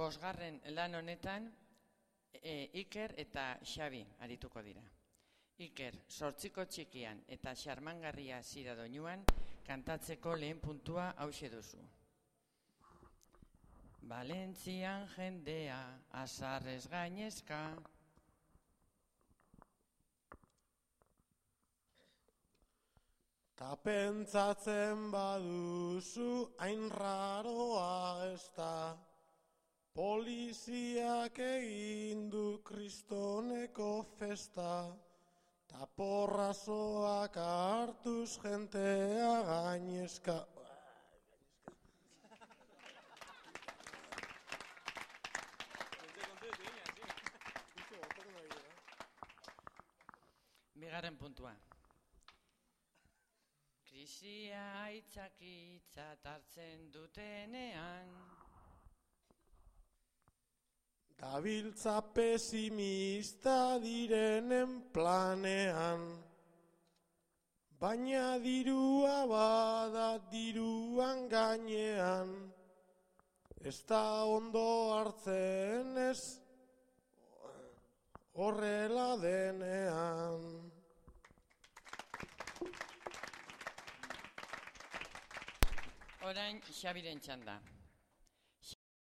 bosgarren lan honetan e, Iker eta Xabi arituko dira. Iker, sortziko txikian eta xarmangarria zira doinuan, kantatzeko lehen puntua hause duzu. Valentzian jendea, azarrez gainezka, Ta pentsatzen baduzu hain raroa ez da, poliziak egin du kristoneko festa, ta porrazoak hartuz jentea gainezka. bigarren puntua. Krisia aitzakitza hartzen dutenean, Dabiltza pesimista direnen planean, baina dirua bada diruan gainean, ez da ondo hartzen ez horrela denean. orain Xabiren txanda.